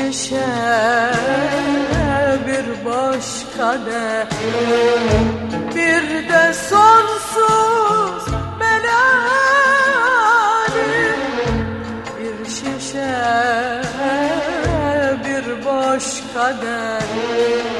şişe bir boş kadeh Bir de sonsuz melalim Bir şişe bir boş kadeh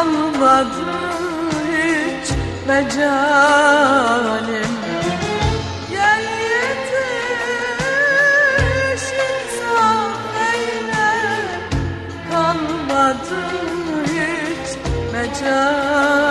kalmadı hiç mecalim Gel yetiş insaf eyle. Kalmadı hiç mecalim